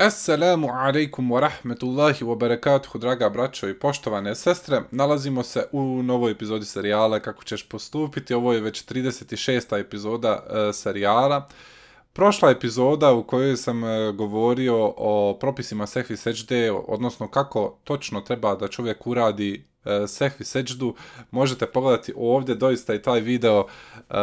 Assalamu alaikum wa rahmetullahi wa barakatuhu, draga braćo i poštovane sestre. Nalazimo se u novoj epizodi serijala Kako ćeš postupiti. Ovo je već 36. epizoda e, serijala. Prošla epizoda u kojoj sam e, govorio o propisima sehvi seđde, odnosno kako točno treba da čovjek uradi E, sehvi seđdu, možete pogledati ovdje, doista i taj video uh,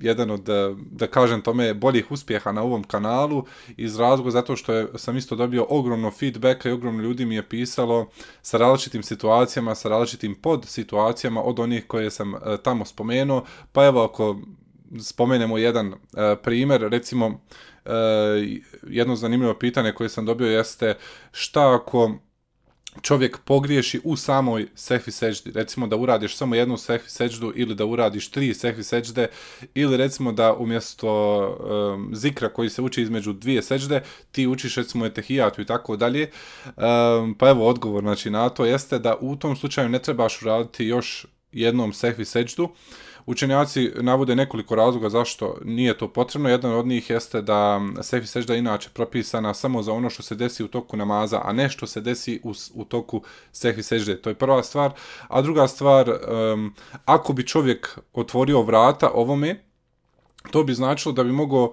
jedan od, e, da kažem tome, boljih uspjeha na ovom kanalu, iz razloga zato što je, sam isto dobio ogromno feedbacka i ogromno ljudi mi je pisalo sa različitim situacijama, sa različitim pod situacijama od onih koje sam uh, tamo spomenuo, pa evo ako spomenemo jedan uh, primjer, recimo uh, jedno zanimljivo pitanje koje sam dobio jeste šta ako čovjek pogriješi u samoj sehvi seđdi, recimo da uradiš samo jednu sehvi seđdu ili da uradiš tri sehvi seđde ili recimo da umjesto um, zikra koji se uči između dvije seđde ti učiš recimo etehijatu i tako dalje. Um, pa evo odgovor znači, na to jeste da u tom slučaju ne trebaš uraditi još jednom sehvi seđdu. Učenjaci navode nekoliko razloga zašto nije to potrebno. Jedan od njih jeste da sefi sežda inače propisana samo za ono što se desi u toku namaza, a ne što se desi u, u toku sefi sežde. To je prva stvar. A druga stvar, um, ako bi čovjek otvorio vrata ovome, to bi značilo da bi mogao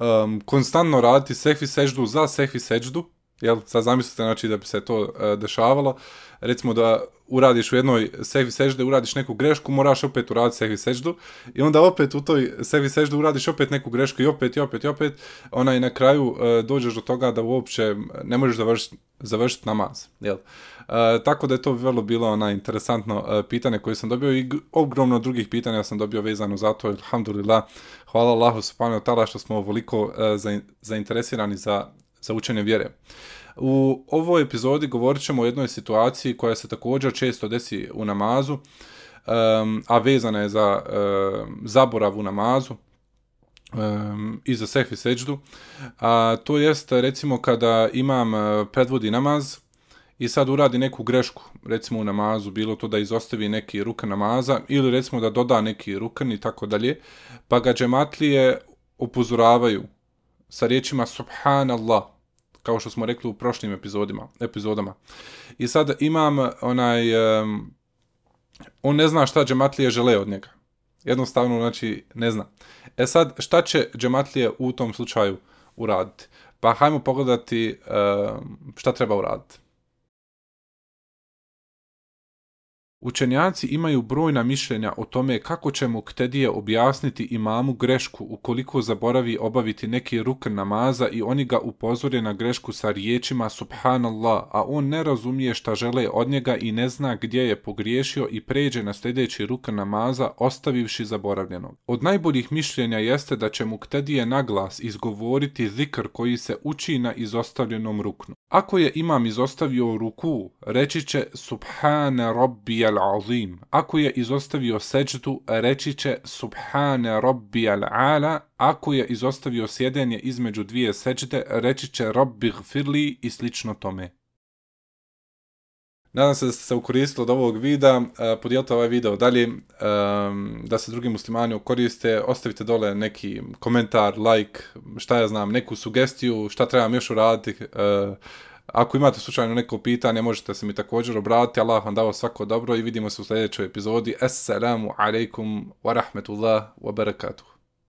um, konstantno raditi sehvi seždu za sehvi seždu, jel, sad zamislite znači da bi se to e, dešavalo, recimo da uradiš u jednoj sehvi sežde, uradiš neku grešku, moraš opet uraditi sehvi seždu i onda opet u toj sehvi seždu uradiš opet neku grešku i opet i opet i opet, ona i na kraju e, dođeš do toga da uopće ne možeš završiti završiti namaz, jel? E, tako da je to vrlo bilo ona interesantno e, pitanje koje sam dobio i ogromno drugih pitanja sam dobio vezano za to, alhamdulillah, hvala Allahu subhanahu wa ta'ala što smo ovoliko uh, zainteresirani za, za učenje vjere. U ovoj epizodi govorit ćemo o jednoj situaciji koja se također često desi u namazu, um, a vezana je za um, zaborav u namazu um, i za sehvi seđdu. A, to jest recimo kada imam e, predvodi namaz i sad uradi neku grešku, recimo u namazu, bilo to da izostavi neki rukan namaza ili recimo da doda neki rukan i tako dalje, pa ga džematlije upozoravaju sa riječima Subhanallah, kao što smo rekli u prošlim epizodima, epizodama. I sad imam onaj, um, on ne zna šta džematlije žele od njega. Jednostavno, znači, ne zna. E sad, šta će džematlije u tom slučaju uraditi? Pa hajmo pogledati um, šta treba uraditi. Učenjaci imaju brojna mišljenja o tome kako će mu ktedije objasniti imamu grešku ukoliko zaboravi obaviti neki ruk namaza i oni ga upozore na grešku sa riječima subhanallah, a on ne razumije šta žele od njega i ne zna gdje je pogriješio i pređe na sljedeći ruk namaza ostavivši zaboravljenog. Od najboljih mišljenja jeste da će mu ktedije naglas izgovoriti zikr koji se uči na izostavljenom ruknu. Ako je imam izostavio ruku, reći će subhana rabbijal azim. Ako je izostavio seđdu, reći će subhane rabbijal ala. Ako je izostavio sjedenje između dvije seđde, reći će rabbi gfirli i slično tome. Nadam se da ste se ukoristili od ovog videa, e, podijelite ovaj video dalje, e, da se drugi muslimani koriste, ostavite dole neki komentar, like, šta ja znam, neku sugestiju, šta trebam još uraditi, e, ako imate slučajno neko pitanje, možete se mi također obratiti, Allah vam dao svako dobro i vidimo se u sljedećoj epizodi. Assalamu alaikum wa rahmetullah wa barakatuh.